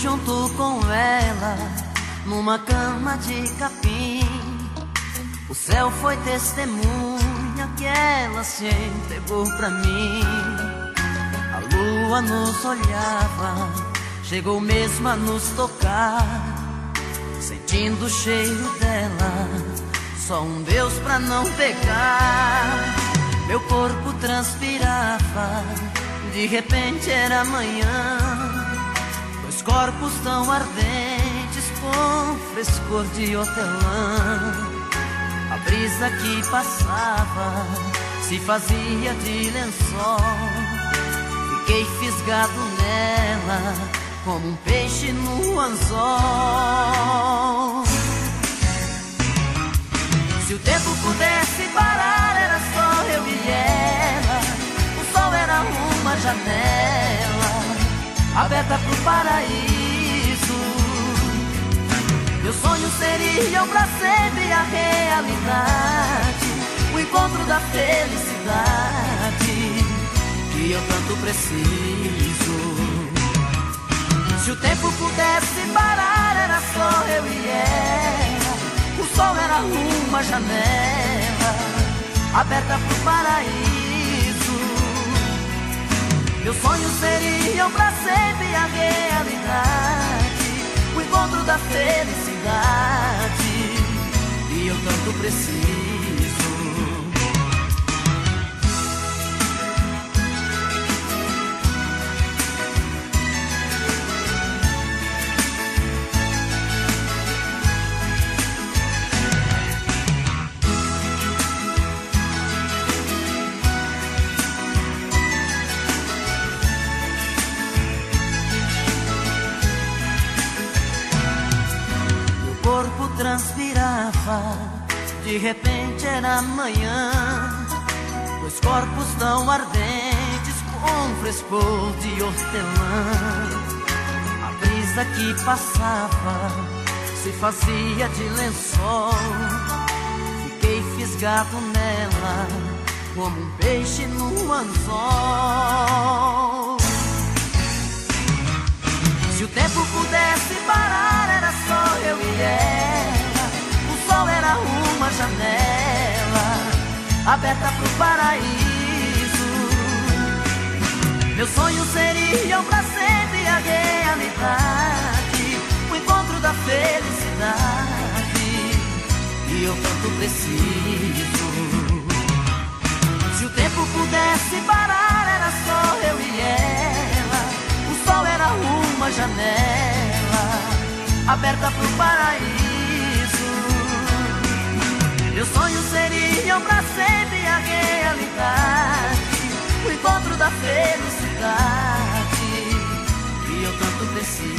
Junto com ela numa cama de capim. O céu foi testemunha que ela se entregou pra mim. A lua nos olhava, chegou mesmo a nos tocar. Sentindo o cheiro dela, só um Deus pra não pegar. Meu corpo transpirava, de repente era manhã. Corpos tão ardentes com frescor de hortelã. A brisa que passava se fazia de lençol. Fiquei fisgado nela como um peixe no anzol. Se o tempo pudesse aberta pro paraíso. Meus sonhos seriam pra sempre a realidade, o encontro da felicidade que eu tanto preciso. Se o tempo pudesse parar, era só eu e ela. O sol era uma janela aberta pro paraíso. Meus sonhos felicidade que eu tanto preciso. Transpirava, de repente era manhã. Dois corpos tão ardentes com frescor de hortelã. A brisa que passava se fazia de lençol. Fiquei fisgado nela como um peixe no anzol. Aberta pro paraíso. Meus sonhos seriam pra sempre a realidade, o encontro da felicidade que eu tanto preciso. Se o tempo pudesse parar, era só eu e ela. O sol era uma janela aberta pro paraíso. Meus sonhos seriam felicidade que eu tanto preciso.